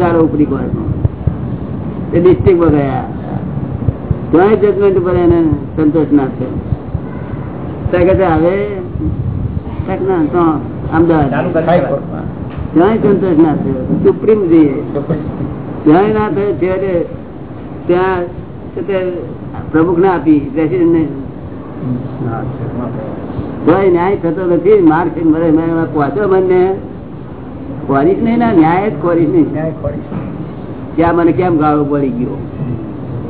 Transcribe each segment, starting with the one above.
ચાલો ઉપરી કોર્ટમાં તે ડિસ્ટ્રિક્ટમાં ગયા. ત્યાં જજમેન્ટ ઉપર એને સંતોષ ના થયો. છે, હવે કાંઈક ના તો અમદાવાદ. ત્યાં સંતોષ ના થયો. સુપ્રીમ જઈએ. ત્યાં ના થયો છેવટે ત્યાં પ્રમુખ ને આપી પ્રેસિડેન્ટ ને. ન્યાય થતો નથી માર્ક ખાઈને મરે મેં પહોંચ્યો મને ખોરીશ નહીં ના ન્યાય જ ખોરીશ નહીં. ત્યાં મને કેમ ગાળો પડી ગયો?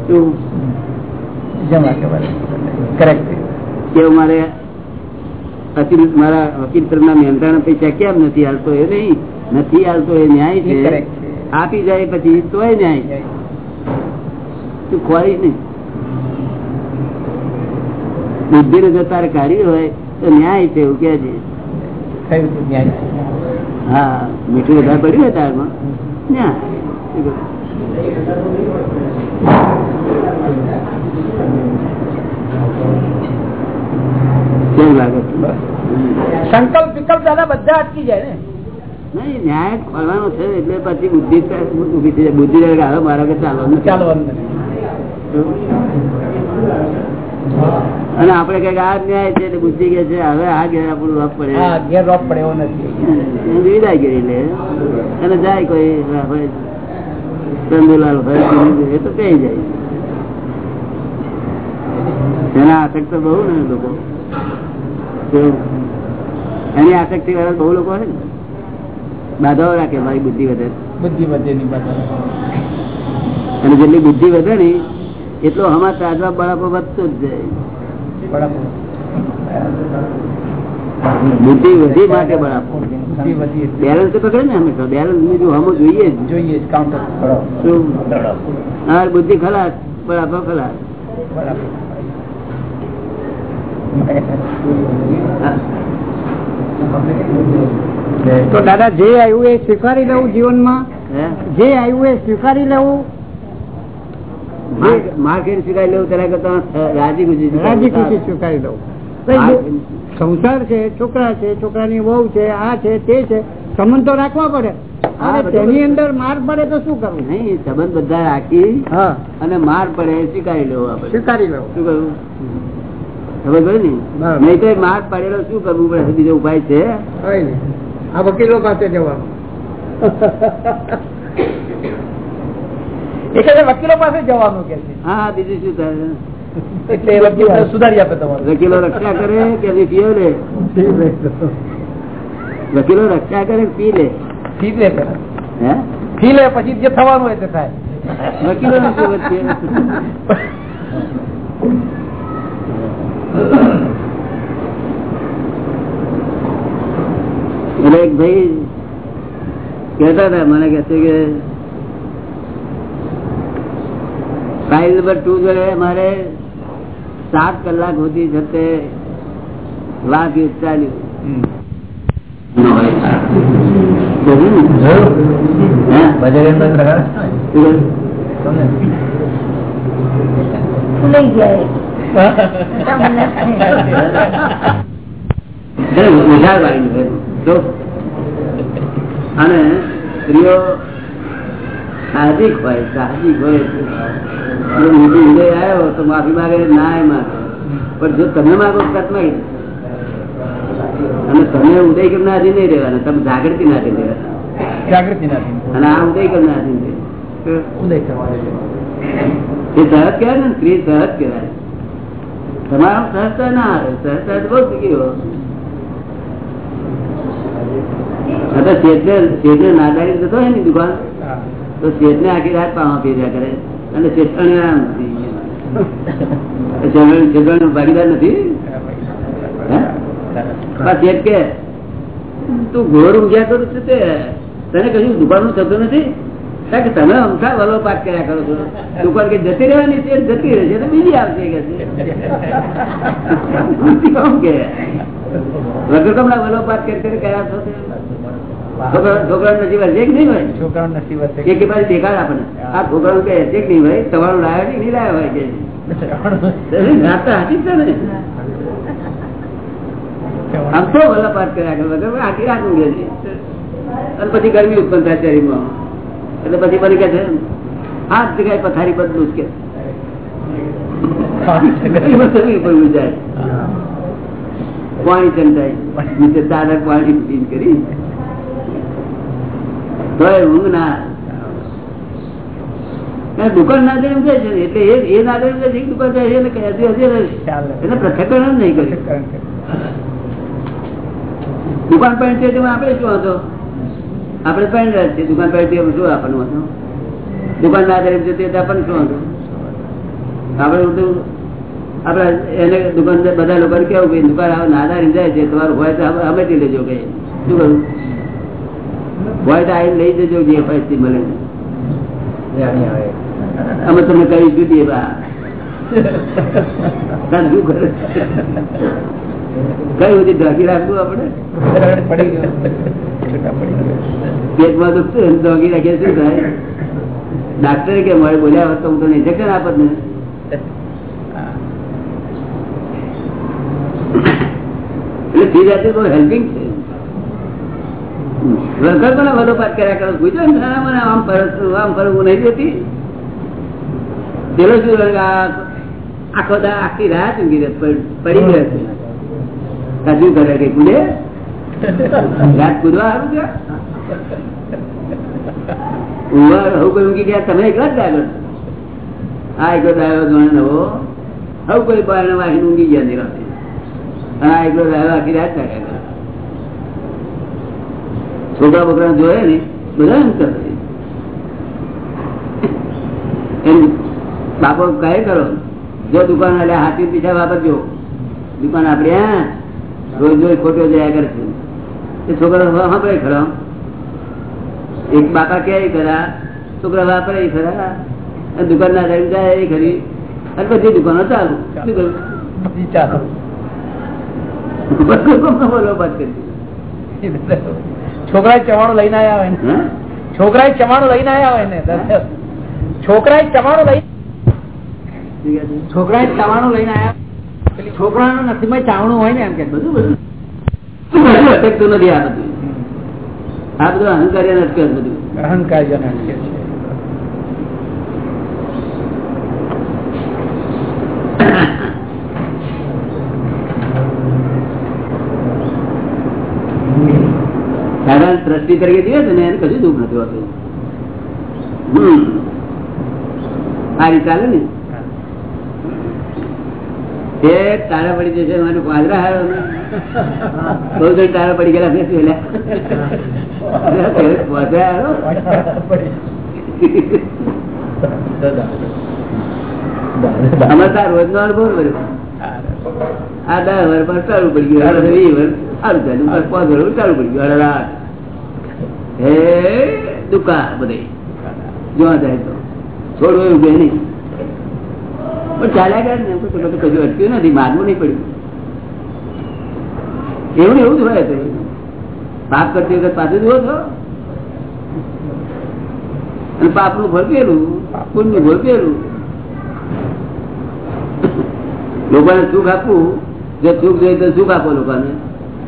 શું? મારે વકીલ પૈસા કેમ નથી હાલતો? એ નહીં નથી હાલતો એ ન્યાય છે. આપી જાય પછી તોય ન્યાય. તું ખોરીશ નહીં. બુદ્ધિ ને જો તારે કાઢી હોય તો ન્યાય છે એવું કે છે. હા મીઠું વધારે પડ્યું હોય તારમાં ન્યાય કેવું લાગે? સંકલ્પ વિકલ્પ દાદા બધા અટકી જાય ને. નહીં ન્યાય ખોલવાનો છે એટલે પછી બુદ્ધિ ઊભી થઈ જાય. બુદ્ધિ મારા કે ચાલવાનું ચાલો અને આપડે કંઈક આ ન્યાય છે બુદ્ધિ કે છે હવે આ ઘેર આપણું રોપ પડે. ઘેર રોપ પડે એવો નથી. વિદાય કરી લે. અને જાય કોઈ ચંદુલાલ ભાઈ એ તો કઈ જાય. એના આસક્ત બહુ ને લોકો. એની આસક્તિ વાળા બહુ લોકો હોય ને. બાધાઓ રાખે મારી બુદ્ધિ વધે. બુદ્ધિ બાજુ અને જેટલી બુદ્ધિ વધે ને એટલો અમાર તાજવા બળાપો વધતો જ જાય. બરાબર બુદ્ધિ વધી માટે બળાપો. બેલેન્સ તો પકડે ને હંમેશા બેલેન્સ બીજું હમું જોઈએ જોઈએ કાઉન્ટર બુદ્ધિ ખલાસ બળાપો ખલાસ. બરાબર તો દાદા જે આવ્યું એ સ્વીકારી લેવું જીવનમાં? હે? જે આવ્યું એ સ્વીકારી લેવું? માર- માર ખેડ લેવું તેના કરતા રાજી ખુશી રાજી ખુશી સ્વીકારી લેવું. સંસાર છે છોકરા છે છોકરાની વહુ છે આ છે તે છે સંબંધ તો રાખવા પડે. અને તેની અંદર માર પડે તો શું કરવું? નહીં સંબંધ બધા રાખી હા. અને માર પડે સ્વીકારી લેવો આપણે. સ્વીકારી લેવો. શું કરવું? ખબર પડે ને? નહીં તો માર પડેલો શું કરવું પડે? બીજો ઉપાય છે? આ વકીલો પાસે જવાનું. એ કહે છે વકીલો પાસે જવાનું કે છે? હા બીજું શું થાય? એટલે વકીલ સુધારી આપે તમારે. વકીલો રક્ષા કરે કે પીઓ લે? વકીલો રક્ષા કરે પી લે? પી લે ફી લે પછી જે થવાનું હોય તે થાય. વકીલો એટલે એક ભાઈ કેતા હતા મને કે ફાઇલ નંબર ટુ જોડે મારે સાત કલાક સુધી જતે વાઘ ચાલ્યું. અને સ્ત્રીઓ સાહજિક હોય સાહજિક હોય. જો મોટું ઉદય આવ્યો તો માફી માગે ના એ માગે. પણ જો તમે માગો તો કટ માગી અને તમે ઉદય કરનાર નહીં રહેવાના? તમે જાગૃતિ ના રહેવાના. જાગૃતિ અને આ ઉદય કરનાર આધીન ઉદય એ સહજ કહેવાય ને સ્ત્રી સહજ કહેવાય. તમારા સહજતા ના આવે સહજતા બહુ શીખી ગયો. અથવા શેઠને શેઠને નાદારી જતો હોય ને દુકાન. તો શેઠને આખી રાત પાવા ફેર્યા કરે. અને શેઠાણી ભાગીદાર નથી? શેઠ કે, તું ઘોર ઊંઘ્યા કરું છું તે. તને કશું દુકાનનું થતું નથી? કે તમે અમથા વલો પાક કર્યા કરો છો. દુકાન કે જતી રહેવાની તે જતી રહેશે તો બીજી આવશે કે વગર કમલા વલો પાક કરી કર્યા છો? છોકરા નસીબ હશે કે નહીં હોય? છોકરાનું નસીબ હશે કે કે પાછી આપણને. આ કે હશે કે નહીં તમારું નહીં? હોય કે? પછી ગરમી ઉત્પન્ન થાય શરીરમાં. એટલે પછી મને કે છે આ જગ્યાએ પથારી બદલું જ કે. પાણી ચંદાય નીચે દાદા પાણી કરી. ઊંઘ ના. દુકાન ના જાય કહે છે એટલે એ ના છે દુકાન જાય એટલે હજી હજી એને પ્રથકરણ જ નહીં કર્યું. દુકાન પર છે તેમાં આપણે શું હતો આપણે પેન રહ્યા છીએ. દુકાન પર શું આપણું હતું દુકાન ના તરફ જતી તે આપણને શું હતું આપણે બધું આપણે એને દુકાનદાર બધા લોકોને કેવું કે દુકાન આવે નાદારી જાય છે તમારું હોય તો અમે- લેજો કઈ શું કરું હોય તો આવી લઈ જજો જે હોય તે મળે. અમે તમને કહી બા. કરે કઈ બધી ઢાંકી રાખવું આપડે પેટમાં દુખતું ઢાંકી રાખીએ શું થાય ડાક્ટરે કે મારે બોલ્યા હોત તો હું તને ઇન્જેક્શન આપત ને. એટલે ફી જાતે તો હેલ્પિંગ છે. આમ ફરવું નહીં જોતી પેલો શું આખો દા આખી રાત ઊંઘી રહે પડી રહે છે. રાત કુદવા સારું છે? ઊંઘવા હું કોઈ ઊંઘી ગયા તમે એકલા જ આ એકલો આવ્યો ગણ નવો. હવે કોઈ બારણે વાગીને ઊંઘી ગયા નિરાતે હા, એકલો આવ્યો આખી રાત જાગ્યા. છોકરા બોકરા જોયે ને બધા કરે. એમ બાપો કહે કરો જો દુકાન એટલે હાથી પીછા વાપરજો. દુકાન આપડે હા રોજ રોજ ખોટો જયા કરે એ છોકરા વાપરે ખરો. એક બાપા કે ખરા છોકરા વાપરે ખરા. દુકાન ના જાય જાય એ ખરી. અને બધી દુકાનો ચાલુ. બધી બોલો વાત કરી છોકરા ચવાણું લઈને આવ્યા હોય ને? છોકરા ચવાણું લઈને આવ્યા હોય ને? છોકરા ચવાણું લઈ છોકરા ચવાણું લઈને આવ્યા છોકરાનું નસીબમાં ચાવણું હોય ને એમ કે. બધું બધું. અટકતું નથી આ બધું. આ બધું અહંકાર્ય અટકે બધું. અહંકાર જેને અટકે છે. સારા દ્રષ્ટિ તરીકે જોઈએ છે ને એને કશું દુઃખ નથી હોતું આ ચાલે ને તારા પડી જશે અમારે તાર રોજ નો અનુભવ કર્યો આ દસ વર્ષ પર પડી ગયું વીસ સારું પાંચ વર્ષ ચાલુ પડી ગયું અરે રાત એવું એવું જ હોય તો. પાપ કરતી વખત પાછું જુઓ છો અને પાપનું ફળ પેલું પુણ્યનું ફળ પેલું. લોકોને સુખ આપવું. જો સુખ જોઈએ તો સુખ આપો લોકોને.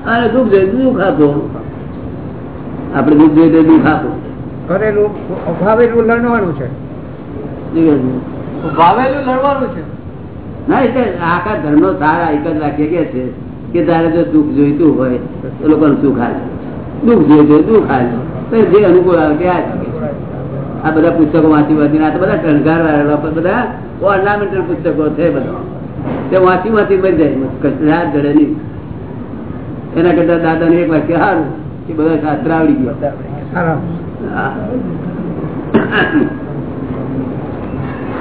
અને દુઃખ જોઈએ સુખ આપો. આપણે દુઃખ જોઈએ તો દુઃખ આપો. કરેલું ભાવેલું લડવાનું છે. ભાવેલું લડવાનું છે. ના એટલે આખા ધર્મનો સાર એક જ વાક્ય કે છે કે તારે જો સુખ જોઈતું હોય તો લોકોને સુખ હાલે દુઃખ જોઈતું દુઃખ હાલે તો જે અનુકૂળ આવે તે આ આ બધા પુસ્તકો વાંચી વાંચીને આ તો બધા શણગાર વાળા બધા ઓર્નામેન્ટલ પુસ્તકો છે બધા. તે વાંચી વાંચી બની જાય. કચરા જડે નહીં. એના કરતા દાદા ને એક વાક્ય સારું કે બધા શાસ્ત્ર આવડી ગયા.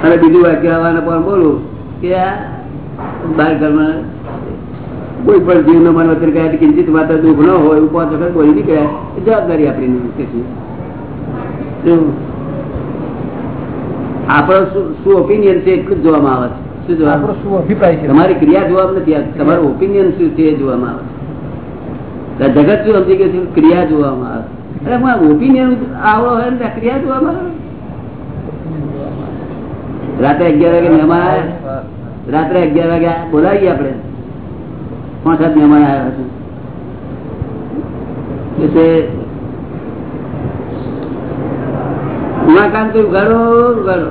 અને બીજું વાક્ય આવવાના પણ બોલું કે આ બાર ઘરમાં કોઈ પણ જીવ નો મન વચન ગયા કિંચિત માત્ર દુઃખ ન હોય એવું પાંચ વખત બોલી નીકળ્યા. એ જવાબદારી આપણી? શું? આપણો શું- ઓપિનિયન છે એટલું જ જોવામાં આવે છે. શું આપણો શું અભિપ્રાય છે? તમારી ક્રિયા જોવા નથી આવતી. તમારું ઓપિનિયન શું છે એ જોવામાં આવે છે. જગત શું સમજી ગયું ક્રિયા જોવામાં આવે. અરે ઓપિનિયન આવડો હોય ને ક્રિયા જોવામાં આવે? રાત્રે અગિયાર વાગે મહેમાન રાત્રે અગિયાર વાગે બોલાવીએ આપણે? પાંચ સાત મહેમાન આવ્યા હતા એટલે ઉમાકાંત ઉગાડો ઉગાડો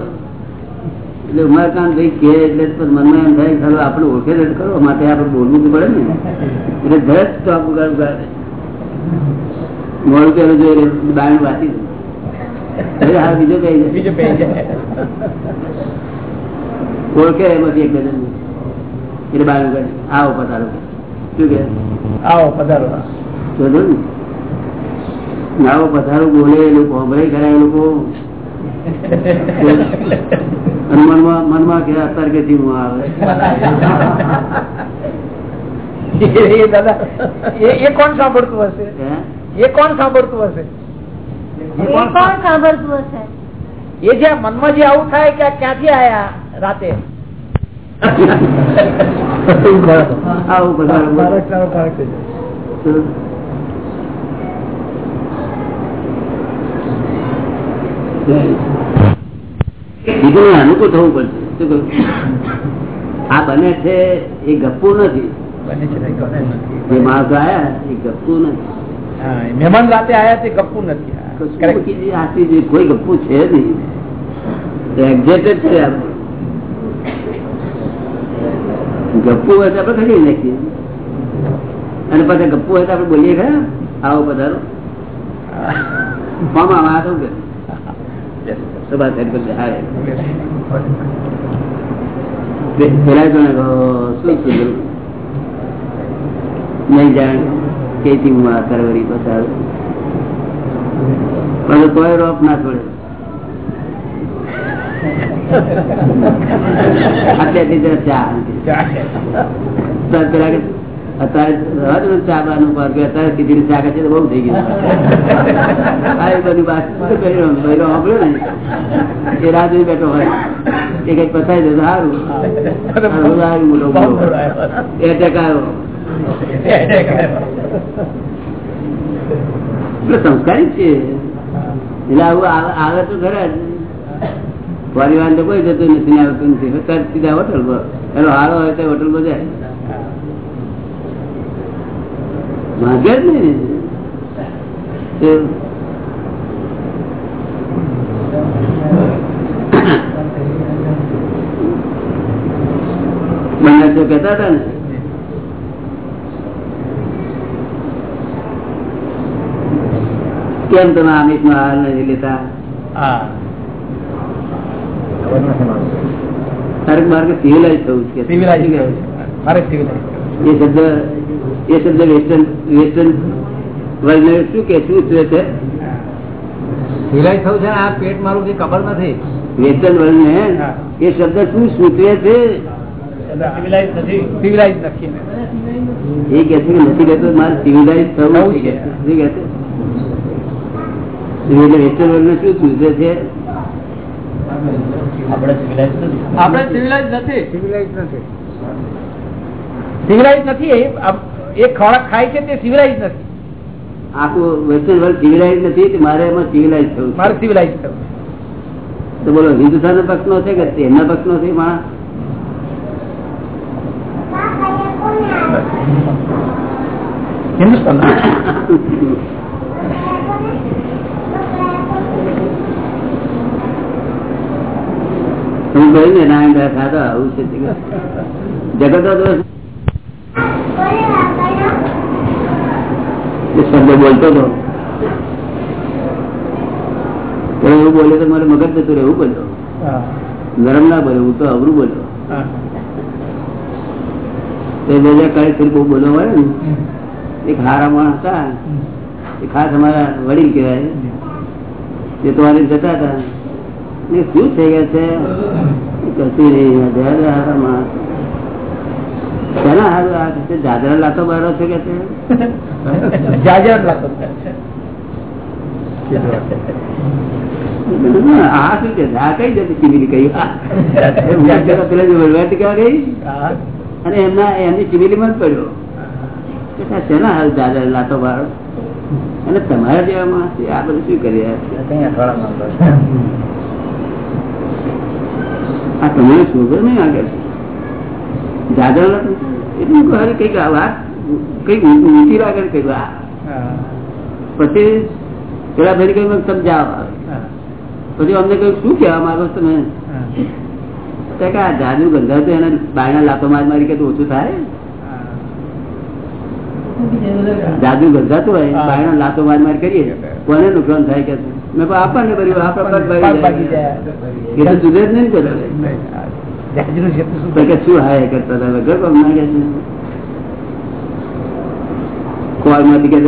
એટલે ઉમાકાંત ભાઈ કે એટલે મનમાં એમ થાય ચાલો આપણે ઓળખે રેટ કરો માટે આપણે બોલવું તો પડે ને. એટલે ધરત ઉગાડ ઉગાડે. મોડું પેલું જોઈ બાણ વાંચી. બીજો બીજું ઓળખે એમાંથી એક ડઝન એટલે આવો પધારો. શું કે આવો પધારો. જોજો ને. આવો પધારો બોલે એ લોકો હમણાં ખરા એ લોકો. મનમાં મનમાં કે અત્યારે કે ધીમું આવે. એ દાદા એ એ કોણ સાંભળતું હશે? હે? એ કોણ સાંભળતું હશે? એ કોણ સાંભળતું હશે? એ જે આ મનમાં જે આવું થાય કે આ ક્યાંથી આયા રાતે? આવો પધારો બોલે. બીજું અનુકૂળ થવું પડશે. શું આ બને છે એ ગપ્પુ નથી. બને છે ને, જે માણસો આયા એ ગપ્પુ નથી. મહેમાન રાતે આયા તે નથી કોઈ છે નહીં. એક્ઝેક્ટ છે. હોય તો આપણે ખરી નાખીએ. અને પછી ગપ્પુ હોય તો આપણે બોલીએ ખરા? આવો પધારો. મામા આ શું કે. સભા સાહેબ કરશે હારે પેલા જણે શું સુધરું નહીં જાણ કેથી હું આ કરવરી પસાર. પણ કોઈ રોપ ના છોડે. આટલેથી જરા ચા. તો પેલા અત્યારે દો ચા બાનું પર કે અત્યારે સીધી ચા છે તો બહુ થઈ ગયું. આ એ બધી વાત સાંભળ્યો ને? એ રાહ જોઈ બેઠો હોય. એ કઈ પતાવી દે તો સારું. સારું, સારું, મોટો મોટો. એ ટકાયો સંસ્કારી છે એટલે આવું આવે તો ખરા પરિવાર તો કોઈ જતું નથી આવતું નથી. સીધા હોટલ પર. એનો હારો હોય તો હોટલ પર જાય. માંગે જ નહીં. હતા ને. કેમ તમે આમિષ નો આહાર નથી લેતા? હા. તારક માર્ગ સિવિલાઇઝ થવું છે. એ શબ્દ એ શબ્દ વેસ્ટર્ન વેસ્ટર્ન વર્લ્ડ શું કે શું છે? તે સિલાઈ થયું છે આ પેટ મારું જે ખબર નથી. વેસ્ટર્ન વર્લ્ડ ને એ શબ્દ શું સૂચવે છે? સિવિલાઇઝ નથી. સિવિલાઇઝ નથી એ કે છે નથી કહેતો મારે સિવિલાઇઝ થવું થવું છે છે. કે છે. શું કહે છે? એટલે વેસ્ટર્ન વર્લ્ડ શું સૂચવે છે? આપણે સિવિલાઇઝ નથી. આપણે સિવિલાઇઝ નથી. સિવિલાઇઝ નથી. સિવિલાઇઝ નથી એ ખોરાક ખાય છે તે સિવિલાઇઝ નથી. આખું વેસ્ટર્ન વર્લ્ડ સિવિલાઇઝ નથી મારે એમાં સિવિલાઇઝ થવું મારે સિવિલાઇઝ થવું તો બોલો હિન્દુસ્તાન પક્ષ નો છે કે એમના પક્ષ નો છે માણસ? હિન્દુસ્તાન હું કહ્યું ને નારાયણ દાદા આવું છે. જગત શબ્દ બોલતો હતો પણ એવું બોલે તો મારે મગજ જતું રહેવું બોલ્યો ગરમ ના બોલ્યો હું તો અવરું બોલ્યો હા. તો એ બધા કાળે ફરી બહુ બોલવા મળે ને. એક હારા માણસ હતા. એ ખાસ અમારા વડીલ કહેવાય. એ તો વાળી જતા હતા. ને શું થઈ ગયા છે? કશું નહીં હારા માણસ? જાજરા લાતો બારો છે કે જાજર આ શું છે? આ કઈ જતી ચીમીલી કહી પેલા વહીવટ કહેવા ગઈ? અને એમના એમની ચીમીલીમાં જ પડ્યો. શેના હારું જાજરા લાતો બારો? અને તમારા જેવા માણસ આ બધું શું કરી રહ્યા આ તમને શોધો નહીં આગળ? જાજરા એટલું કહે કંઈક વાત કંઈક ઊંચી લાગે ને કંઈક પછી પેલા ભાઈ કઈ સમજાવ પછી અમને કહ્યું શું કહેવા માંગો તમે? તો કે આ જાદુ ગંધા તો એને બાયના લાતો માર મારી કે તો ઓછું થાય? જાદુ ગંધાતું હોય. બાયના લાતો માર માર કરીએ. કોને નુકસાન થાય કે? મેં આપણને કર્યું આ પ્રકાર સુધરે જ નહીં કરે છે તો શું કે શું હાય કરતા હતા વગર પગ ના કે ખોળમાંથી કે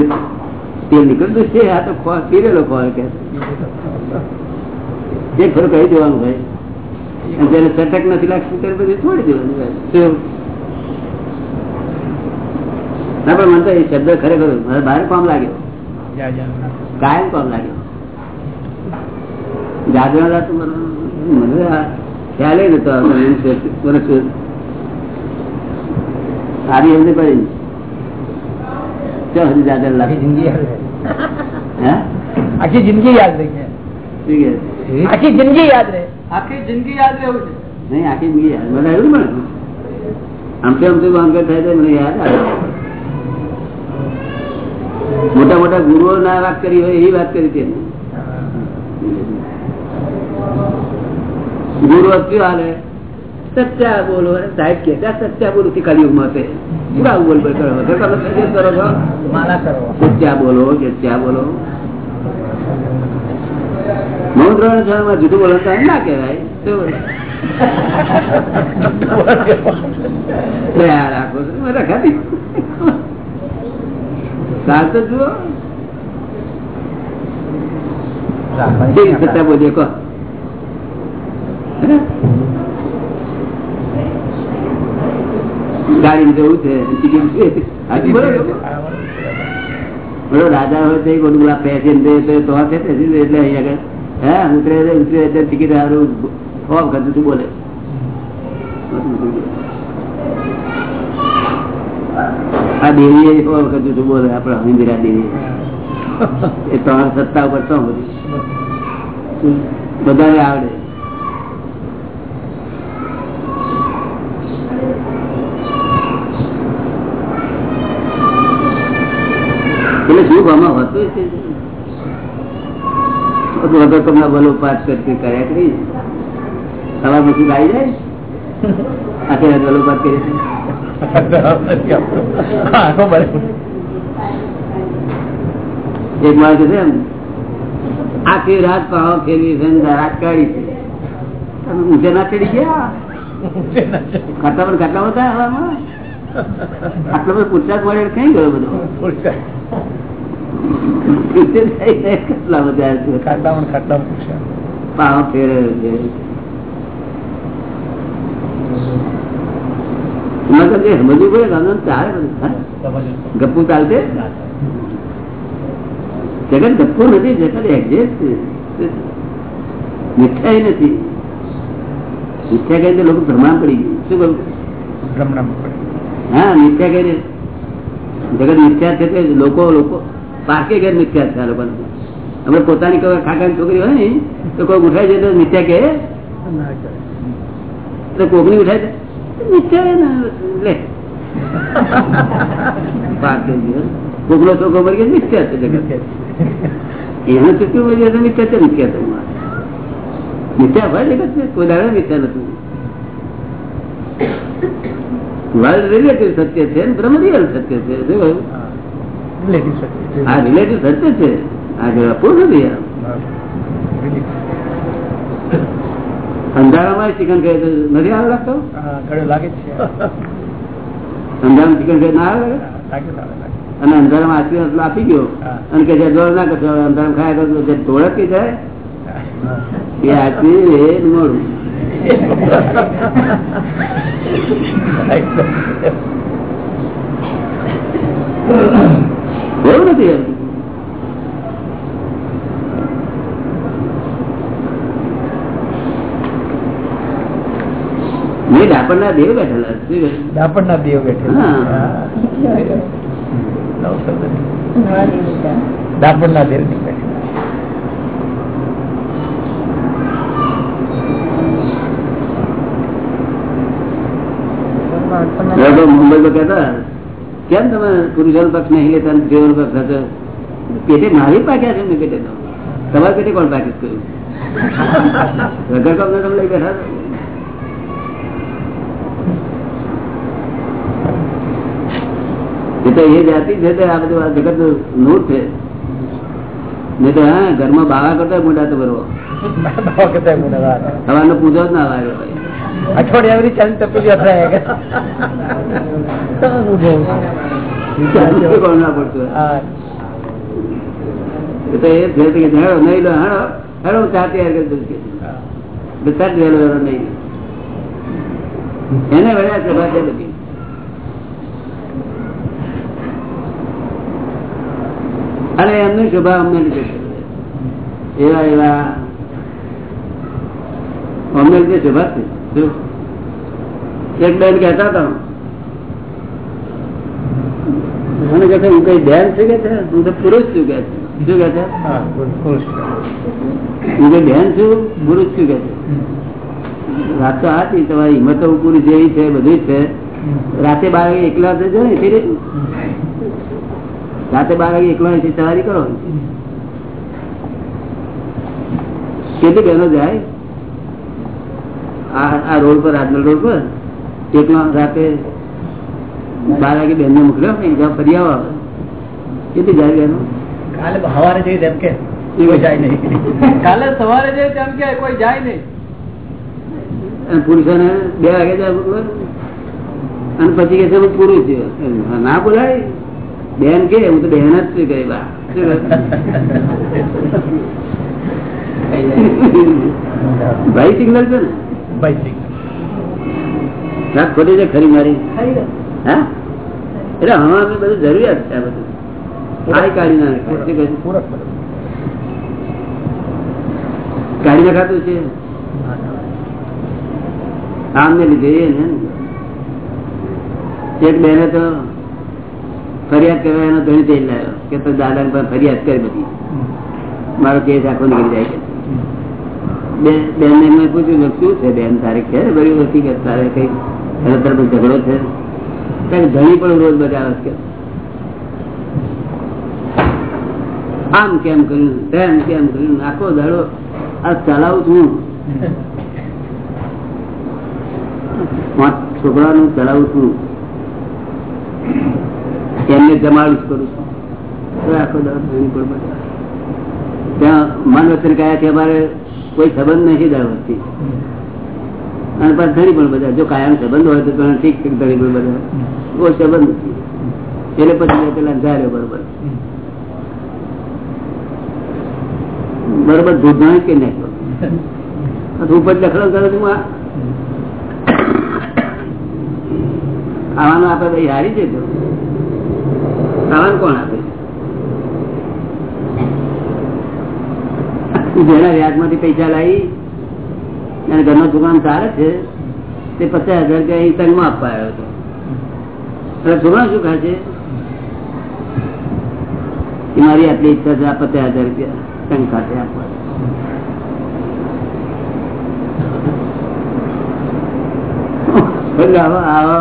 તેલ નીકળતું છે આ તો ખોળ પીરેલો ખોળ કે છે. એક કહી દેવાનું ભાઈ જયારે સટક નથી લાગતું ત્યારે પછી છોડી દેવાનું. શું? ના પણ મને તો એ શબ્દ ખરેખર મારે બહાર કોમ લાગ્યો જા, જા. કાયમ કોમ લાગ્યો જાગરણ મને ખ્યાલ નતો આવતો. સારી એમને પડી હજી જાગરણ આખી જિંદગી યાદ રહે. આખી જિંદગી યાદ રહી? આખી જિંદગી યાદ રહે. આખી જિંદગી યાદ રહેવું છે. નહીં આખી જિંદગી યાદ. મને આવ્યું ને આમ અંકર થાય તો મને યાદ આવે. મોટા મોટા ગુરુઓ ના વાત કરી હોય એ વાત કરી તેને ગુરુ શું હાલે સચ્ચા બોલો સાહેબ કે ત્યાં સચ્ચા બોલું થી કલયુગમાં છે શું આવું બોલ કરો તમે કરો છો સચ્ચા બોલો સચ્ચા બોલો મૌન ત્રણ જુદું બોલો તો એમ ના કહેવાય શું? દયા રાખો છો. મને રખાતી. સાર તો જુઓ સચ્ચા બોલીએ કહો? ગાડી છે રાજા હોય તો બધું એટલે અહીંયા આગળ. હે, ઉતરે ઉતરે ટિકિટ ફોર્મ કરતું તું બોલે. આ દેવી ફોર્મ કરતું તું બોલે આપડે હમીરા દેવી એ તમારા સત્તા ઉપર શું બધું. બધાને આવડે. શું આમાં હોતું છે. વગર તમને બોલો પાઠ કરતી કર્યા કરી. સવાર પછી ગાઈ જાય. રાત ભલો પાઠ કરી. છે એમ ચડી ગયા? ખાતા પણ ખાતા હતા હવામાં? આટલો બધો પૂછતા પડે કઈ ગયો બધો? કેટલા બધા છે. ખાતામાં ને ખાતામાં પૂછ્યા. પાવ ફેરે છે મગજ એ સમજવું પડે કે આનંદ ચાલે બધું હા? ગપ્પુ ચાલશે જગત ગપ્પુ નથી જગત એક્ઝેક્ટ છે મીઠાઈ નથી મિથ્યા કહે લોકો ભ્રમાણ પડી ગયું શું કહ્યું ભ્રમણામાં પડે. હા મિથ્યા કહે જગત મિથ્યા છે તે લોકો લોકો પાકે ઘેર મિથ્યા છે લોકોને? આપણે પોતાની કાકાની છોકરી હોય ને તો કોઈ ઉઠાઈ જાય તો મિથ્યા કે તો કોકની ઉઠાય મિથ્યા કહે લે. પાકે કોકનો છોકરો મરી ગયો મિથ્યા છે જગત. એનો ચૂક્યું મરી ગયો મિથ્યા છે મિથ્યા તો મિથ્યા હોય જગત છે કોઈ દાડે મિથ્યા નથી. વર્લ્ડ રિલેટિવ સત્ય છે બ્રહ્મ રિયલ સત્ય છે શું રિલેટિવ સત્ય છે. પૂર્ણ. હા. અંધારામાં ચિકન ખાય નથી આવે લાગતો? લાગે છે. અંધારામાં ચિકન ખાય ના આવે? લાગે લાગે લાગે. અને અંધારામાં આશીર્વાદ આપી ગયો. અને કે જે ના કરશો અંધારામાં ખાય તો જે ધોળક કે જાય એ આશી એ મોડું. બહુ નથી એમ મેં દેવ બેઠેલા શું કહ્યું? દેવ બેઠે હા. નવ શબ્દ. ડાપણના દેવ બેઠે લોકો મુંબઈમાં કહેતા કેમ તમે પુરુષોનો પક્ષ નહીં લેતા સ્ત્રીઓનો પક્ષ હતો પેટે મારી પાક્યા છે પેટે તો. તમારે પેટે કોણ પાકી કર્યું વગર કામ તમે લઈ બેઠા એ તો એ જાતિ છે તે આ બધું જગત નૂર છે. નહીં તો હા ઘરમાં બાવા કરતા મોટા તો બરોબર સવારનો પૂજો જ ના ભાઈ. અઠવાડિયા પડતું અનુભવ છે. છું એને વળ્યા છે બધી. અને એમનું શોભા અમને લીધે એવા એવા અમને લીધે શોભા છે. એક બેન કહેતા હતા. મને કહે છે હું કઈ બેન છું કે છે? હું તો પુરુષ છું કે છે. શું કે છે? હું કઈ બેન છું પુરુષ છું કે છે. વાત તો હતી તમારી હિંમત પૂરી જેવી છે બધું છે. રાતે બાર વાગે એકલા જજો ને ફેરી. રાતે બાર વાગે એકલા અહીંથી સવારી કરો. કેટલી બહેનો જાય? આ આ રોડ પર રાજમલ રોડ પર? એકલા રાતે બાર વાગે બેન ને મોકલ્યો ને જ્યાં ફરી આવો કેટલી જાય બહેનો કાલે સવારે જઈ તેમ કે કોઈ જાય નહીં. કાલે સવારે જઈ તેમ કે કોઈ જાય નહીં. અને પુરુષોને બે વાગે જાય મોકલો અને પછી કે છે પુરુષ છું. ના બોલાય? બેન કે હું તો બેન જ છું. કઈ બા ભાઈ સિગ્નલ છે ને? ભાઈ રાત ખોટી છે ખરી મારી. હા? એટલે હમણાં બધું જરૂરિયાત છે બધું. આય કાઢી ના કાઢી નાખાતું છે? આમને લીધે એક બેને તો ફરિયાદ કરવા એનો ધણી તેલ લાવ્યો કે તો દાદા પણ ફરિયાદ કરી બધી. મારો કેસ આખો નીકળી જાય છે. બે- બેનને મેં પૂછ્યું શું છે બેન? તારે ખેર ભર્યું નથી કે તારે કઈ તરફ ઝઘડો છે? કારણ ઘણી પણ રોજ બજાવે છે. આમ કેમ કર્યું, તેમ કેમ કર્યું, આખો દાડો આ ચલાવું છું છોકરાનું ચલાવું છું એમને જમાડું કરું છું. આખો દાડો બજાવે. ત્યાં મન વચન કયા છે, અમારે કોઈ સંબંધ નથી દર વખતે અને પાછું ધણી પણ બધા, જો કાયમ સંબંધ હોય તો ઘણા ઠીક ઠીક ધણી પણ બધા. બહુ સંબંધ એટલે પછી પેલા ધાર્યો બરોબર. બરોબર દૂધના કે નહીં? ઉપર લખડો કરો છું આ. ખાવાનું આપે ભાઈ હારી છે તો ખાવાનું કોણ આપે? જેના વ્યાજમાંથી પૈસા લાવી અને ઘરનો દુકાન ચાલે છે, તે પચાસ હજાર રૂપિયા એ તંગમાં આપવા આવ્યો હતો. એટલે છોકરા શું ખાશે કે મારી આટલી ઈચ્છા છે, આ પચાસ હજાર રૂપિયા તંગ ખાતે આપવા. આવો આવો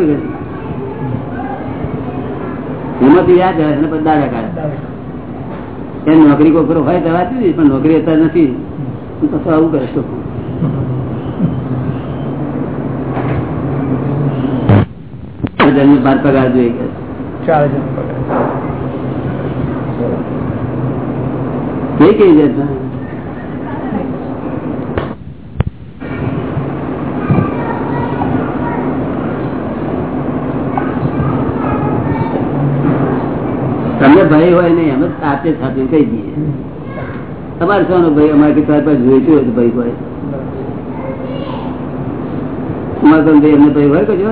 રહે એમાંથી યાદ આવે દાડા કાઢે. એને નોકરી કોકરો હોય તો વાત પણ નોકરી અત્યારે નથી. પછી આવું કરે તો એમને બાર પગાર જોઈએ ચાર હજાર પગાર. કઈ કઈ જતા તમને ભાઈ હોય નહીં. સાથે સાથે કહી દઈએ. તમારે શું ભાઈ? અમારે કેટલા પાસે જોઈતું હોય તો ભાઈ હોય. તમારે તો ભાઈ ભાઈ હોય કજો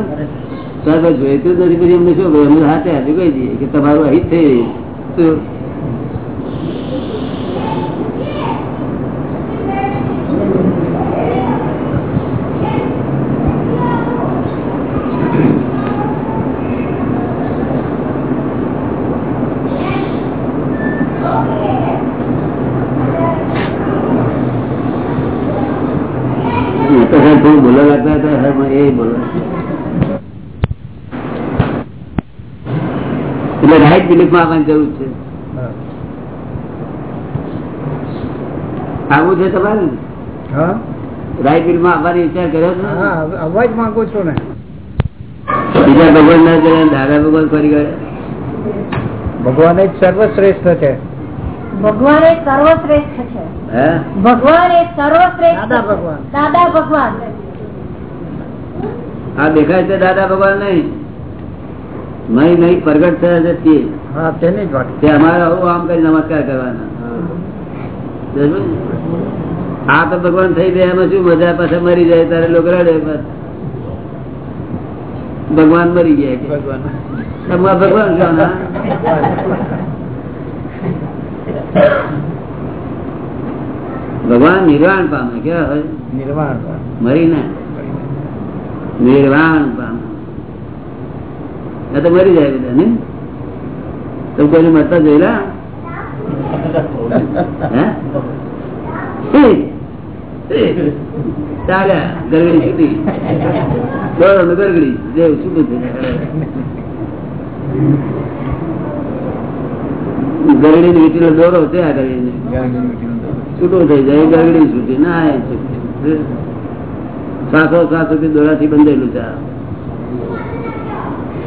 તારી જોઈતું નથી એમને શું ભાઈ? અમે હાથે કહી દઈએ કે તમારું અહીં થઈ શું હું તો સાહેબ થોડું બોલવા લાગતા હતા સાહેબ મને એ બોલવા એટલે રાઈટ બિલીફમાં આવવાની જરૂર છે. આવું છે તમારે? રાઈટ બિલમાં આવવાની વિચાર કર્યો છે? આવવા જ માંગુ છું ને. બીજા ભગવાન ના જગ્યાએ દાદા ભગવાન ફરી ગયા? ભગવાન જ સર્વશ્રેષ્ઠ છે. ભગવાન એ સર્વશ્રેષ્ઠ છે. ભગવાન એ સર્વશ્રેષ્ઠ દાદા ભગવાન. દાદા ભગવાન. આ દેખાય છે દાદા ભગવાન નહીં? નહીં નહીં પ્રગટ થયા છે તે. હા તેની જ વાત. તે અમારે આમ કરી નમસ્કાર કરવાના. આ તો ભગવાન થઈ ગયા એમાં શું મજા પાછા મરી જાય તારે લોકો રડે ભગવાન મરી ગયા ભગવાન. ભગવાન છો ભગવાન નિર્વાણ પામે કેવા હોય? નિર્વાણ. મરી ને. નિર્વાણ પામે. તો મરી જાય બધા ને તમે કોઈને મરતા જોયેલા? ચાલ્યા ગરગડી ગરગડી. જાય ગરડી વીટીનો દોરો ત્યાં કરીને છૂટું થઈ જાય ગરડી છૂટી. ના, એ છૂટી. શ્વાસો શ્વાસ સુધી દોરાથી બંધેલું છે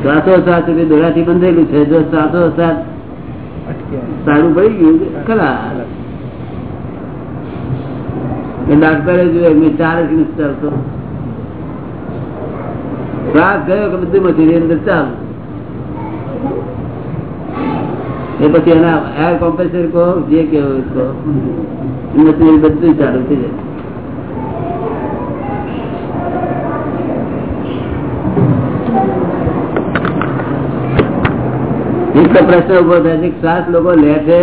આ. શ્વાસો શ્વાસ સુધી દોરાથી બંધેલું છે. જો શ્વાસોશ્વાસ સારું પડી ગયું ખરા ડાક્ટરે જોયું મેં ચાર જ ચાલતો શ્વાસ ગયો કે બધું મશીનરી અંદર ચાલુ. એ પછી એના એર કોમ્પ્રેસર કહો, જે કેવો મશીનરી બધું ચાલુ થઈ જાય. એક પ્રશ્ન ઊભો થાય છે શ્વાસ લોકો લે છે?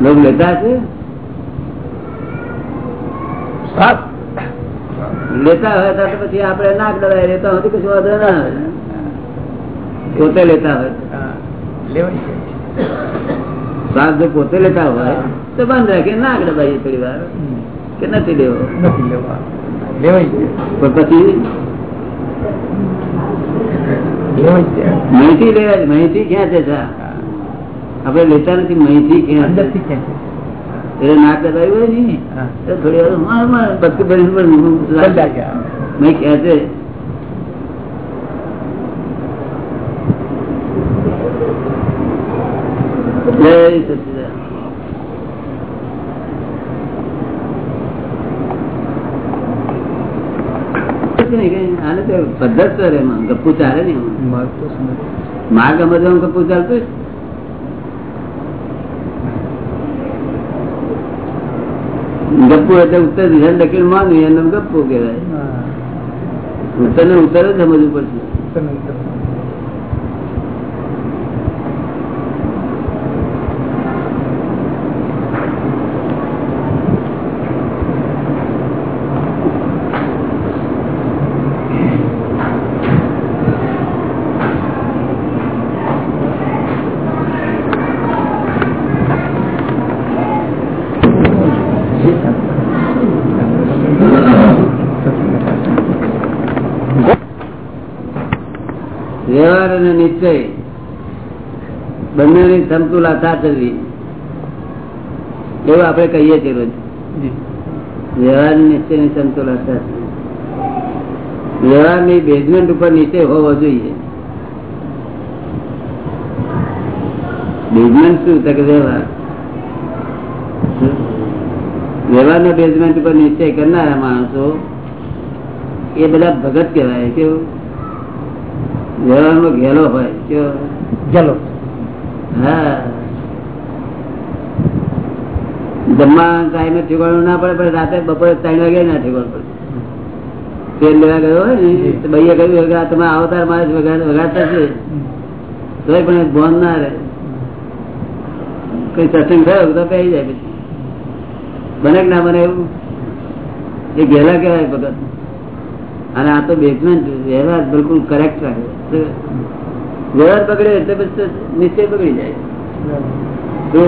લોકો લેતા છે લેતા હોય તો પછી આપણે ના દબાઈ લેતા હોય કશું વાંધો ના આવે. પોતે લેતા હોય. શ્વાસ જો પોતે લેતા હોય તો બંધ રાખે. ના દબાઈએ થોડી વાર. કે નથી લેવો. પણ પછી માહિતી લેવા માહિતી ક્યાં છે આપડે લેતા નથી માહિતી ક્યાં છે? એટલે નાક દબાવ્યું હોય ને તો થોડી વાર ભક્તિ ભાઈ ક્યાં ખેંચે જય સચિદાનંદ. નહીં કઈ. આને તો પદ્ધત રે. ગપ્પુ ચાલે ને માર્ગ સમજવામાં ગપ્પુ ચાલતું. ગપ્પુ એટલે ઉત્તર દિશા દક્ષિણ માનવું એનું ગપ્પુ કહેવાય. ઉત્તર ને ઉત્તર જ સમજવું પડશે વ્યવહાર અને નિશ્ચય. બંનેની સમતુલા સાચવી એવું આપણે કહીએ છીએ રોજ. વ્યવહાર નિશ્ચયની સમતુલા સાચવી વ્યવહારની બેઝમેન્ટ ઉપર નીચે હોવો જોઈએ. બેઝમેન્ટ શું? કે વ્યવહાર. વ્યવહારના બેઝમેન્ટ ઉપર નિશ્ચય કરનારા માણસો એ બધા ભગત કહેવાય. કેવું? વ્યવહારમાં ઘેલો હોય ચલો હા. જમવા ટાઈમે ઠેકાણું ના પડે પણ રાતે બપોરે ત્રણ વાગે ના ઠેકાણું પડે. તેલ લેવા ગયો હોય ને તો ભાઈએ કહ્યું કે તમે આવતાર મારે વગાડતા છે. તોય પણ ભોન ના રહે. કઈ સત્સંગ થયો તો પહેરી જાય પછી. બને કે ના બને એવું? એ ઘેલા કહેવાય ભગત. અને આ તો બેઝમેન્ટ વ્યવહાર બિલકુલ કરેક્ટ રાખે વ્યવહાર બગડે એટલે પછી નિશ્ચય બગડી જાય. તો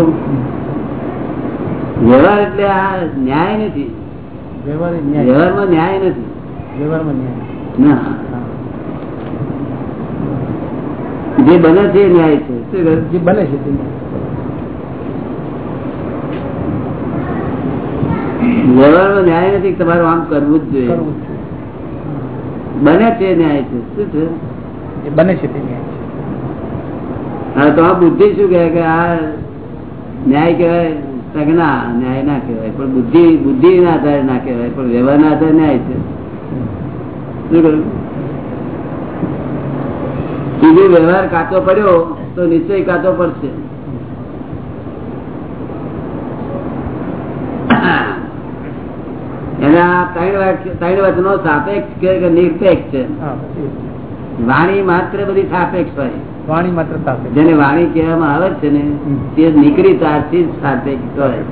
વ્યવહાર એટલે આ ન્યાય નથી. વ્યવહારમાં ન્યાય નથી. વ્યવહારમાં ન્યાય. ના. જે બને છે ન્યાય છે? જે બને છે વ્યવહારમાં ન્યાય નથી તમારું આમ કરવું જ જોઈએ. બને છે ન્યાય છે. શું છે? બને છે હા તો આ બુદ્ધિ શું કહે કે આ ન્યાય કહેવાય? સગના ન્યાય ના કહેવાય પણ બુદ્ધિ બુદ્ધિ ના આધારે ના કહેવાય પણ વ્યવહાર ના આધારે ન્યાય છે. શું કહ્યું? બીજો વ્યવહાર કાચો પડ્યો તો નિશ્ચય કાચો પડશે. એના ત્રણ વચનો સાપેક્ષ કે નિરપેક્ષ છે. વાણી માત્ર બધી સાપેક્ષ હોય. વાણી માત્ર સાપેક્ષ. જેને વાણી કહેવામાં આવે છે ને તે નીકળી ત્યારથી સાપેક્ષ હોય.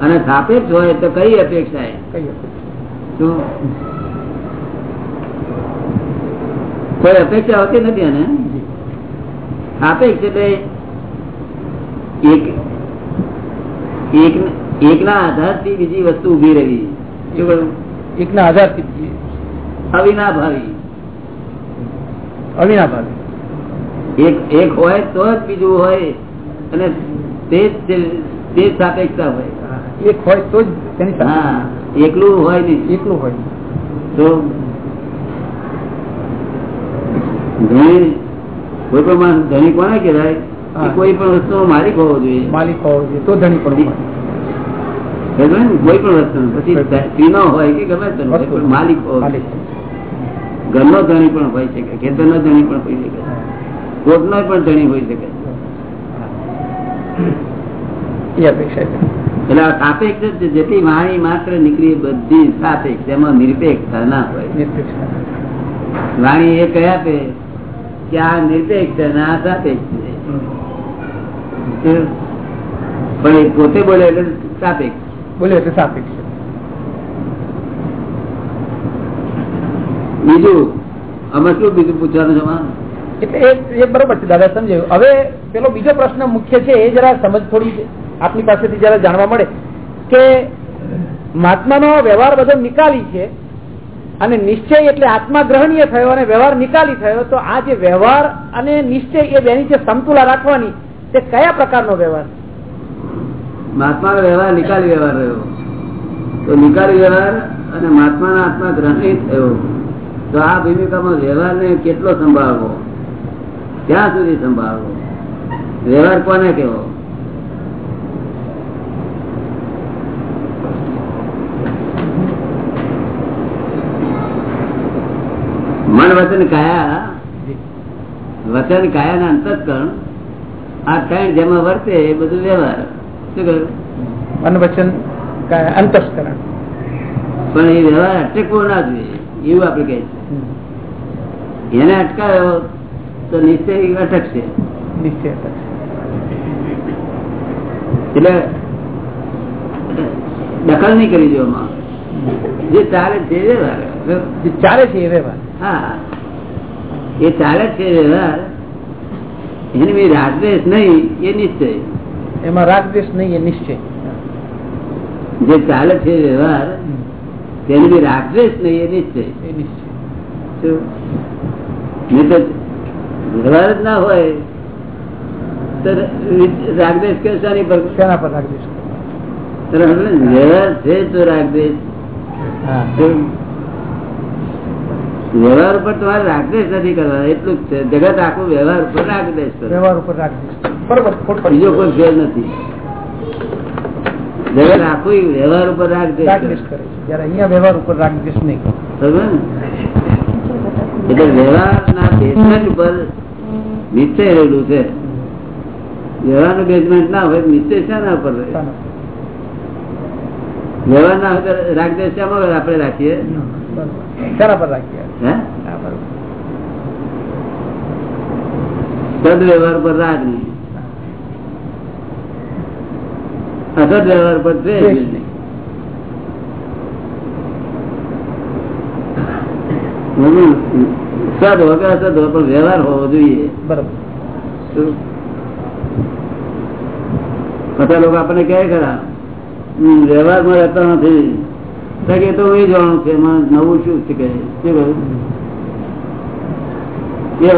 અને સાપેક્ષ હોય તો કઈ અપેક્ષા? કઈ અપેક્ષા? હોતી નથી જી. સાપેક્ષ એટલે એક એક એકના આધારથી બીજી વસ્તુ ઊભી રહેવી શું કહ્યું? એકના આધારથી અવિનાભાવી. અવિનાભાવી. એક એક હોય તો જ બીજું હોય અને તે તે- સાપેક્ષતા હોય. એક હોય તો જ તેની હા એકલું હોય નહીં. એકલું હોય. તો ધણી કોઈ પણ ધણી કોને કહેવાય. કોઈ પણ વસ્તુનો માલિક હોવો જોઈએ. માલિક હોવો જોઈએ તો ધણી પણ? કોઈ પણ વસ્તુ પછી સ્ત્રીનો હોય કે ગમે હોય, માલિક હોવો ઘરનો ધણી પણ હોય શકે ખેતરનો ધણી પણ હોય શકે. કોટનો પણ ધણી હોય શકે. એ અપેક્ષા છે. એટલે સાપેક્ષ જેટલી વાણી માત્ર નીકળી બધી સાપેક્ષ એમાં નિરપેક્ષતા ના હોય. વાણી એ કહે આપે કે આ નિરપેક્ષ ના સાપેક્ષ છે. પણ એ પોતે બોલે એટલે સાપેક્ષ. બોલે એટલે સાપેક્ષ. બીજું આમાં શું બીજું પૂછવાનું છે એટલે એ બરોબર છે દાદા સમજાયું. હવે પેલો બીજો પ્રશ્ન મુખ્ય છે એ જરા સમજ થોડી આપની પાસેથી જરા જાણવા મળે કે મહાત્માનો વ્યવહાર બધો નિકાલી છે અને નિશ્ચય એટલે આત્મા ગ્રહણીય થયો અને વ્યવહાર નિકાલી થયો તો આ જે વ્યવહાર અને નિશ્ચય એ બેની જે સમતુલા રાખવાની તે કયા પ્રકારનો વ્યવહાર? મહાત્મા વ્યવહાર નિકાલી વ્યવહાર રહ્યો. તો નિકાલી વ્યવહાર અને મહાત્માના આત્મા ગ્રહણિત થયો. તો આ ભૂમિકામાં વ્યવહારને કેટલો સંભાળવો? ક્યાં સુધી સંભાળવો? વ્યવહાર કોને કેવો મન વચન કાયા. વચન કાયા ના અંતસ્કરણ આ ત્રણ જેમાં વર્તે એ બધું વ્યવહાર. શું કહ્યું? અનવચન અંતસ્કરણ. પણ એ વ્યવહાર અટકવો ના જોઈએ એવું આપણે કહે છે એને અટકાવ્યો તો નિશ્ચય અટકશે. નિશ્ચય. એટલે દખલ નહીં કરી જોવામાં જે ચાલે છે વ્યવહાર. ચાલે છે એ વ્યવહાર. હા. એ ચાલે છે વ્યવહાર એની બી રાગદ્વેષ નહીં એ નિશ્ચય. એમાં રાગદ્વેષ નહીં એ નિશ્ચય. જે ચાલે છે વ્યવહાર તેની બી રાગદેશ નહીં એ નિશ્ચય. નહીં તો વ્યવહાર જ ના હોય તો રાગદેશ કે શાની પર? શેના પર ને? વ્યવહાર છે તો રાગદેશ? વ્યવહાર ઉપર તમારે રાગદેશ નથી કરવા એટલું જ છે. જગત આખું વ્યવહાર ઉપર રાગદેશ વ્યવહાર ઉપર પડી. બીજો કોઈ ફેર નથી. જગત આખું વ્યવહાર ઉપર રાગદ્વેષ કરે. છે. અહીંયા વ્યવહાર ઉપર રાગદેશ નહીં એટલે વ્યવહાર ના? બેઝમેન્ટ ઉપર નિશ્ચય રહેલું છે. વ્યવહારનું બેઝમેન્ટ ના હોય નિશ્ચય શાના ઉપર વ્યવહાર ના હોય તો શામાં આપણે રાખીએ. શેના પર રાખીએ. હે હા, બરોબર. સદ વ્યવહાર પર રાગ નહીં અસદ વ્યવહાર પર દ્વેષ નહીં. સદ વગર અસદ હોય પણ વ્યવહાર હોવો જોઈએ? બધા લોકો આપણને કહે ખરા વ્યવહારમાં રહેતા નથી તો કે તો એ જાણું છે નવું શું છે શું કહ્યું?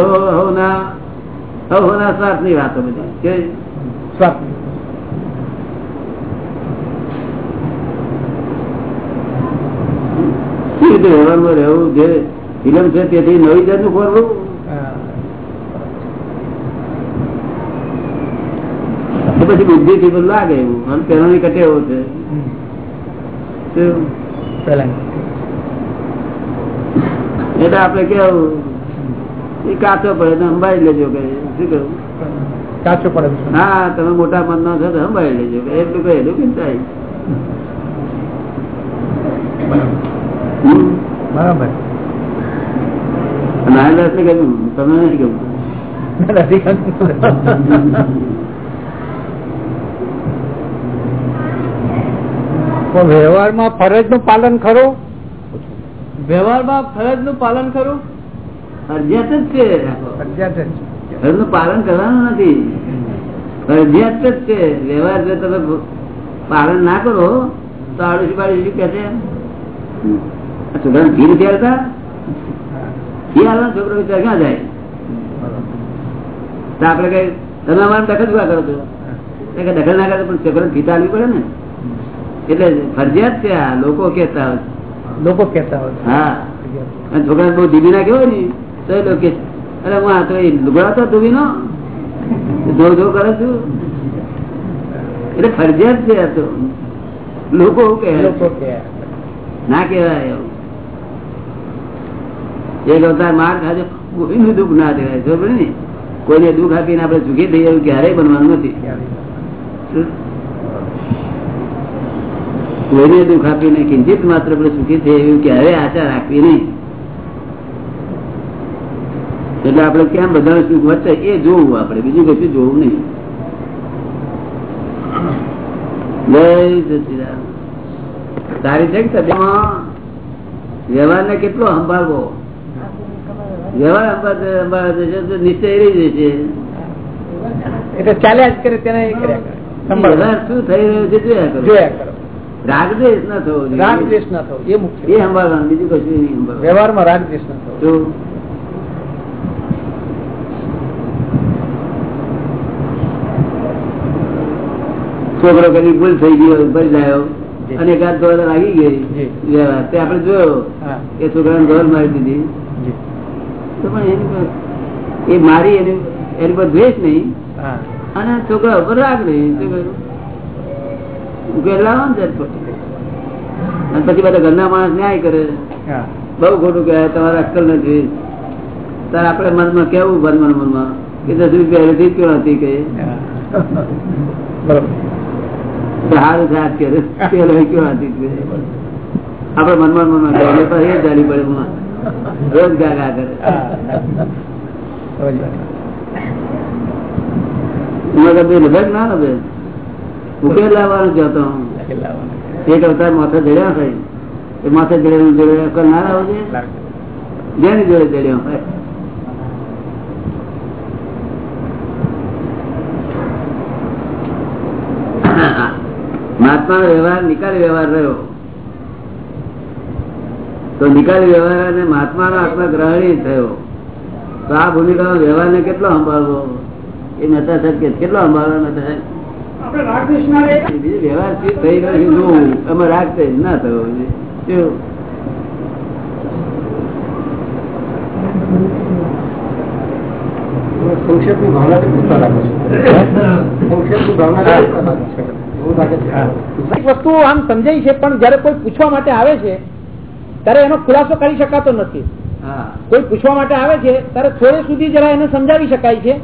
હો- હોના વાતો બધા. કે સ્વાર્થ. વ્યવહારમાં રહેવું જે ફિલ્મ છે તેથી નવી જાતનું કરવું પછી બુદ્ધિ થી લાગે એવું. અને પેલો કટે એવો છે એટલે આપડે કેવું? કાચો પડે સંભાળી લેજો કે શું કહ્યું કાચો પડે હા તમે મોટા મન ના છો સંભાળી લેજો કે એટલું કહે એટલું ચિંતા બરાબર. નારાયણ ને કહ્યું તમે નથી ગમતું નથી ગમતું. તો વ્યવહારમાં ફરજનું પાલન ખરું વ્યવહારમાં ફરજનું પાલન ખરું ફરજિયાત જ છે ફરજનું પાલન કરવાનું નથી. ફરજિયાત જ છે. વ્યવહાર જો તમે પાલન ના કરો તો આડોશી બાડોશી કે છે હાલતા? હાલવાનો છોકરો વિચાર ક્યાં જાય? તો આપડે કઈ તમે અમારે દખલ શું કરો છો? કે દખલ ના કરે પણ છોકરાને ઘી તો પડે ને. એટલે ફરજિયાત છે આ લોકો કેતા હોય. લોકો કેતા હોય. હા. અને છોકરા બહુ ધીમી ના કેવો ને? તો એ લોકો અરે હું આ તો એ લુગડા તો ધોબી નો? ધો ધો કરે છું? એટલે ફરજિયાત છે આ તો. લોકો એવું કહે. લોકો ના એવું. એક અવતાર માર ખાજો કોઈનું દુઃખ ના દેવાય ખબર ને? કોઈને દુઃખ આપીને આપણે સુખી થઈએ એવું ક્યારેય બનવાનું નથી. કોઈને દુઃખ આપીને કિંચિત માત્ર સુખી છે એવું ક્યારેય આશા રાખવી નહીં. એટલે આપણે કેમ બધા સુખ વધશે? એ જોવું આપણે બીજું કશું જોવું નહીં. તારી છે કે વ્યવહાર ને કેટલો સંભાળવો? વ્યવહાર સંભાળતે જશે તો નિશ્ચય રહી જશે. એટલે ચાલ્યા જ કરે. તેને સંભાળવા. શું થઈ રહ્યું છે જોયા કરો. રાગદ્વેષ ન થવો જોઈએ. રાગ દ્વેષ ના થવો એ એ સંભાળવાનું બીજું કશું નહીં સંભાળવાનું. વ્યવહારમાં રાગ દ્વેષ થવો. છોકરો કદી ભૂલ થઈ ગયો ભરી લાયો અને એકાદ દોર લાગી ગઈ. વ્યવહાર. તે આપણે જોયો એ કે છોકરાને દોર મારી દીધી. તો પણ એની એ મારી એની એની પર દ્વેષ નહીં. અને છોકરા ઉપર રાગ નહીં. શું કહ્યું? ઉકેલ લાવો ને ઝટપટ. અને પછી બધા ઘરના માણસ ન્યાય કરે. હા. બહુ ખોટું કહેવાય તમારે અક્કલ નથી. તારે આપડે મનમાં કેવું મનમાં મનમાં? કે દસ રૂપિયા પહેલેથી જ હતી. સારું પેલો કેવા હતી કે મનમાં મનમાં કહેવાય પણ એ જાણી પડે મનમાં. રોજ ગાગા કરે. કદી લગન ના લગે ઉકેલ લાવવાનું જતો હું એક અવતાર માથે જડ્યા થાય એ માથે જડેલું જોડે અક્કલ ના લાવો જેની જોડે જડ્યો હોય. મહાત્મા વ્યવહાર, નિકાલી વ્યવહાર રહ્યો. તો નિકાલી વ્યવહાર અને મહાત્મા નો આત્મા ગ્રહણી થયો. તો આ ભૂમિકામાં વ્યવહાર ને કેટલો સંભાળવો? એ નતા સાહેબ કેટલો સંભાળવો નતા સાહેબ? વ્યવહાર થઈ રહ્યો રાગ થઈ ના થયો સંક્ષેપની પૂછતા સંક્ષેપની વસ્તુ આમ સમજાય છે પણ જયારે કોઈ પૂછવા માટે આવે છે ત્યારે એનો ખુલાસો કરી શકાતો નથી. કોઈ પૂછવા માટે આવે છે ત્યારે થોડે સુધી જરા એને સમજાવી શકાય છે.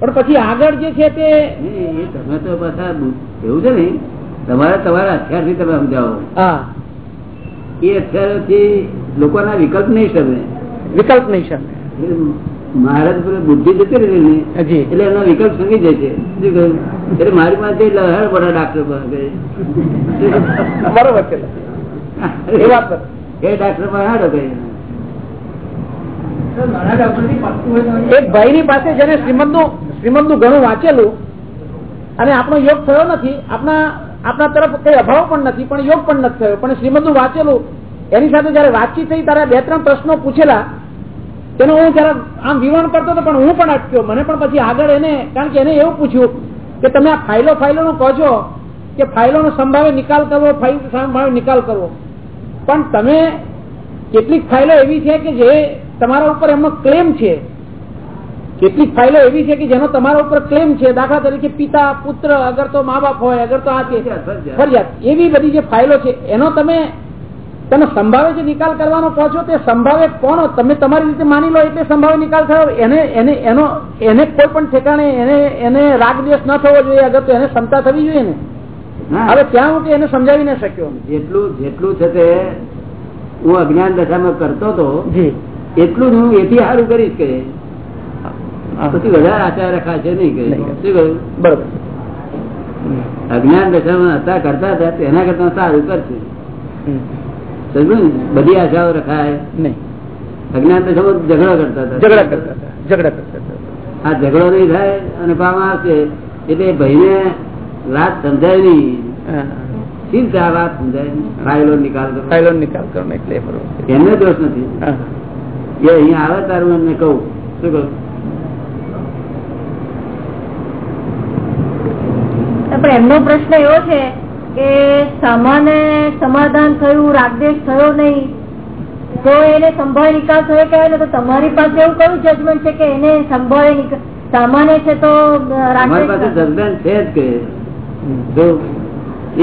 પણ પછી આગળ જે છે તે તમે તો પાછા એવું છે ને તમારે તમારા હથિયારથી તમે સમજાવો. હા. એ હથિયારોથી લોકોના વિકલ્પ નહીં શકે વિકલ્પ નહીં શકે મહારાજ બુદ્ધિ જતી રહી ને એટલે એનો વિકલ્પ સમજી જાય છે. એટલે મારી પાસે લહેર બધા ડાક્ટર પાસે. બરોબર છે. એ વાત બરાબર. એ ડાક્ટર પાસે હાડો ગઈ એક ભાઈ ની પાસે જેને શ્રીમદનું શ્રીમદનું ઘણું વાંચેલું અને આપણો યોગ થયો નથી. આપણા આપણા તરફ કઈ અભાવ પણ નથી, પણ યોગ પણ નથી થયો. પણ શ્રીમદનું વાંચેલું, એની સાથે જયારે વાતચીત થઈ, ત્યારે બે ત્રણ પ્રશ્નો પૂછેલા. તેનો હું જયારે આમ વિવરણ કરતો હતો, પણ હું પણ અટક્યો. મને પણ પછી આગળ એને, કારણ કે એને એવું પૂછ્યું કે તમે આ ફાઇલો ફાઇલો નું કહો છો કે ફાઇલો નો સંભાવે નિકાલ કરવો, ફાઇલ સંભાવે નિકાલ કરવો. પણ તમે કેટલીક ફાઇલો એવી છે કે જે તમારા ઉપર એમનો ક્લેમ છે. કેટલીક ફાઇલો એવી છે કે જેનો તમારા ઉપર ક્લેમ છે. દાખલા તરીકે પિતા પુત્ર અગર તો મા બાપ હોય અગર તો આ છે ફરજિયાત એવી બધી જે ફાઇલો છે એનો તમે તમે સંભાવે જે નિકાલ કરવાનો કહો છો તે સંભાવે કોણ તમે તમારી રીતે માની લો એટલે સંભાવે નિકાલ થયો. એને એને એનો એને કોઈ પણ ઠેકાણે એને એને રાગ દ્વેષ ન થવો જોઈએ અગર તો એને ક્ષમતા થવી જોઈએ ને. હવે ત્યાં હું કે એને સમજાવી ન શક્યો. જેટલું જેટલું છે તે હું અજ્ઞાન દશામાં કરતો હતો એટલું જ હું એથી સારું કરીશ કે પછી વધારે આચાર રખાશે નહીં શું કહ્યું? બરોબર. અજ્ઞાન દશામાં હતા કરતા હતા તેના કરતા સારું કરશે? બધી આશાઓ રખાય. નહીં. અજ્ઞાન દશામાં ઝઘડો કરતા હતા. ઝઘડા કરતા હતા. ઝઘડા કરતા હતા. આ ઝઘડો નહીં થાય અને પામાં આવશે એટલે ભાઈને વાત સમજાય નહીં. ચિંતા આ વાત સમજાય? નહીં? ફાઇલો નિકાલ કરો ફાઇલો નિકાલ કરો એટલે બરોબર. એમને દોષ નથી. એ અહીંયા આવે તારું એમને કહું. શું કહું પણ એમનો પ્રશ્ન એવો છે કે સામાન્ય સમાધાન થયું રાગદેશ થયો નહીં તો એને સંભાળ નિકાલ થયો કહેવાય ને તો તમારી પાસે એવું કયું જજમેન્ટ છે કે એને સંભાળ સામાન્ય છે તો અમારી પાસે જજમેન્ટ છે જ કે જો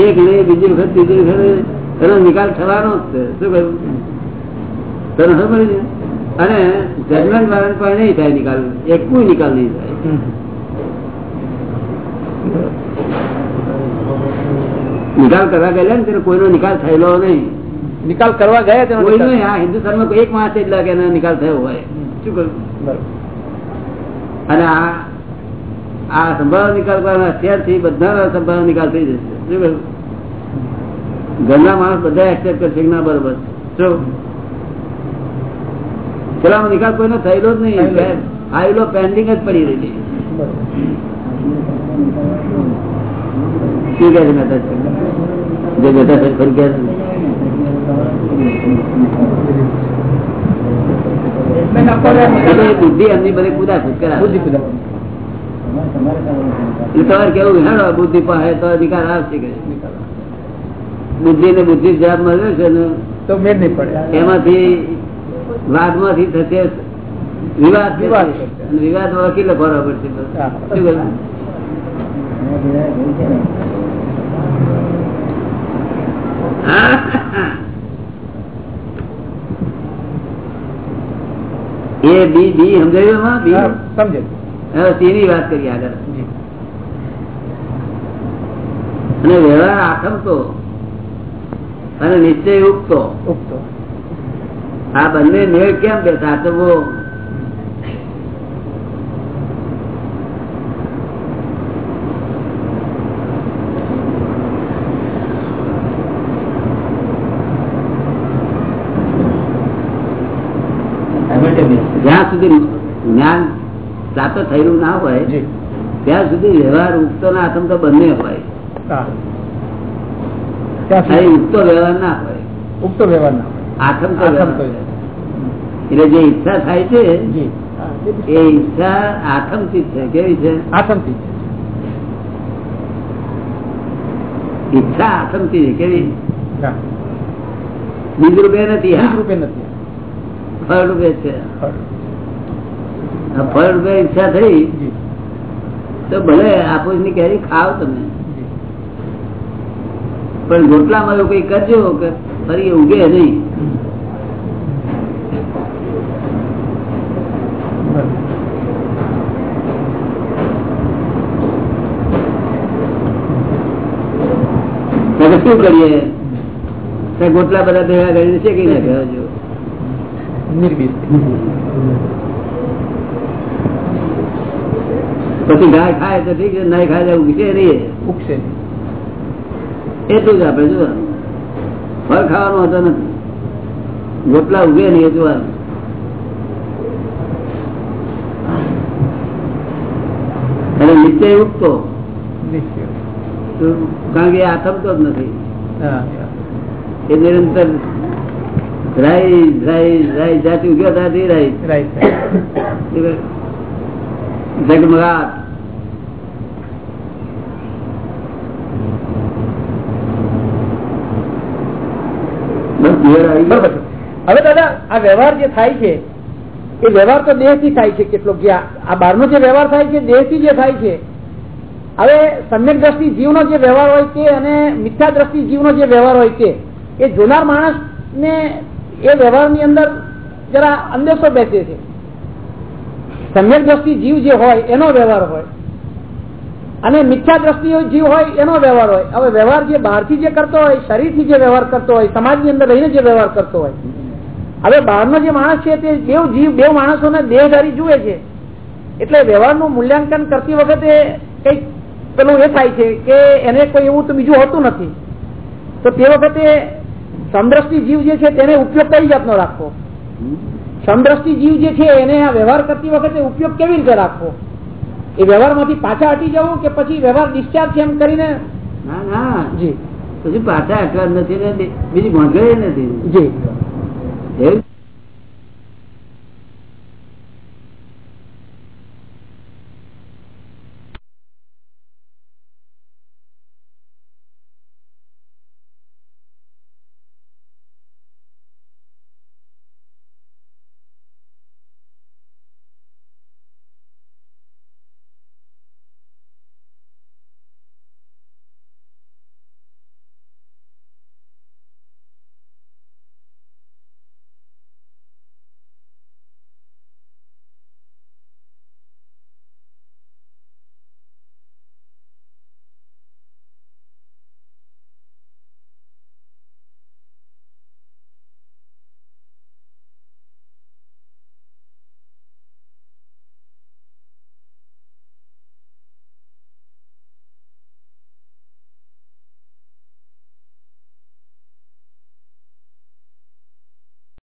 એક લે બીજી વખત બીજી વખત એનો નિકાલ થવાનો જ છે. શું કહ્યું? તને ખબર અને જજમેન્ટ વાળા પણ નહીં થાય નિકાલ એક કોઈ નિકાલ નહીં થાય હમ. નિકાલ કરવા ગયેલા ને તેને કોઈનો નિકાલ થયેલો નહીં. નિકાલ કરવા ગયા તેનો કોઈ. નહીં આ હિન્દુસ્તાનમાં કોઈ એક માણસ એટલા કે એનો નિકાલ થયો હોય. શું કહ્યું? અને આ આ સંભાવ નિકાલ કરવાના અત્યારથી બધા સંભાવ નિકાલ થઈ જશે. શું કહ્યું? ઘરના માણસ બધા એક્સેપ્ટ કરશે ના બરોબર. શું? પેલા નિકાલ કોઈનો થયેલો જ નહીં. આવેલો પેન્ડિંગ જ પડી રહી છે. શું કહે છે જે બેઠા છે એ બુદ્ધિ એમની બધી કુદાકુદ બુદ્ધિ તમારે કેવું હેડો બુદ્ધિ પાસે તો નિકાલ આવશે કે બુદ્ધિ ને બુદ્ધિ જવાબ મળ્યો છે ને તો મેળ નહીં પડે. એમાંથી વાદમાંથી થશે વિવાદ થશે. વિવાદ વિવાદ વકીલ ભરવા પડશે શું? એ બી બી સમજાયું બી? સમજે તેની વાત કરી આગળ. અને વ્યવહાર આથમતો અને નિશ્ચય ઉગતો. ઉગતો. આ બંને મેળ કેમ બે સાચવવો જ્યાં સુધી જ્ઞાન પ્રાપ્ત થયેલું ના હોય ત્યાં સુધી વ્યવહાર ઉગતો ના આથમ તો બંને હોય. ઉગતો વ્યવહાર ના હોય. ઉગતો વ્યવહાર ના આથમ તો. એટલે જે ઈચ્છા થાય છે એ ઈચ્છા આથમથી છે. કેવી છે? આથમથી ઈચ્છા આથમથી છે. કેવી? બીજ રૂપે નથી. બીજ રૂપે નથી ફળ રૂપે છે. ફળ રૂપે ઈચ્છા થઈ તો ભલે આપોસની કેરી ખાવ તમે. પણ ગોટલામાં એવું કઈ કરજો કે ફરી ઉગે નહીં. શું કરીએ? ગોટલા બધા ભેગા કરીને શેકી નાખ્યા જો નિર્બીજ પછી ગાય ખાય તો ઠીક છે નહીં ખાય ઉગશે નહીં ઉગશે એટલું જ આપણે જોવાનું ફળ ખાવાનો હતો નથી. રોટલા ઉગે નહીં એ જોવાનું અને ઉગતો. કારણ કે આ થમતો જ નથી. એ નિરંતર રાઈસ રાઈસ રાઈસ જાતિ ઉગ્યો ત્યાંથી રાઈસ રાઈટ ઝગમગાટ. હવે દાદા, આ વ્યવહાર જે થાય છે, એ વ્યવહાર તો દેહથી થાય છે, કેટલોક જે આ બહારનો જે વ્યવહાર થાય છે દેહથી જે થાય છે. હવે સમ્યક દ્રષ્ટિ જીવનો જે વ્યવહાર હોય તે અને મિથ્યા દ્રષ્ટિ જીવનો જે વ્યવહાર હોય તે, એ જોનાર માણસ ને એ વ્યવહારની અંદર જરા અંદેશો બેસે છે. સમ્યક દ્રષ્ટિ જીવ જે હોય, એનો વ્યવહાર હોય. અને મિથ્યા દ્રષ્ટિ જીવ હોય, એનો વ્યવહાર હોય. હવે વ્યવહાર જે બહારથી જે કરતો હોય, શરીરથી જે વ્યવહાર કરતો હોય, સમાજની અંદર રહીને જે વ્યવહાર કરતો હોય. હવે બહારનો જે માણસ છે તે બેવ જીવ બેવ માણસોને દેહધારી જુએ છે. એટલે વ્યવહારનું મૂલ્યાંકન કરતી વખતે કંઈક પેલું એ થાય છે કે એને કોઈ એવું તો બીજું હોતું નથી. તો તે વખતે સમદ્રષ્ટિ જીવ જે છે તેને ઉપયોગ કઈ જાતનો રાખવો? સમદ્રષ્ટિ જીવ જે છે એને આ વ્યવહાર કરતી વખતે ઉપયોગ કેવી રીતે રાખવો? એ વ્યવહારમાંથી પાછા હટી જવું કે પછી વ્યવહાર ડિસ્ચાર્જ છે એમ કરીને? ના ના. જી. પછી પાછા હટવા જ નથી બીજી મોંઘવારી નથી. જી.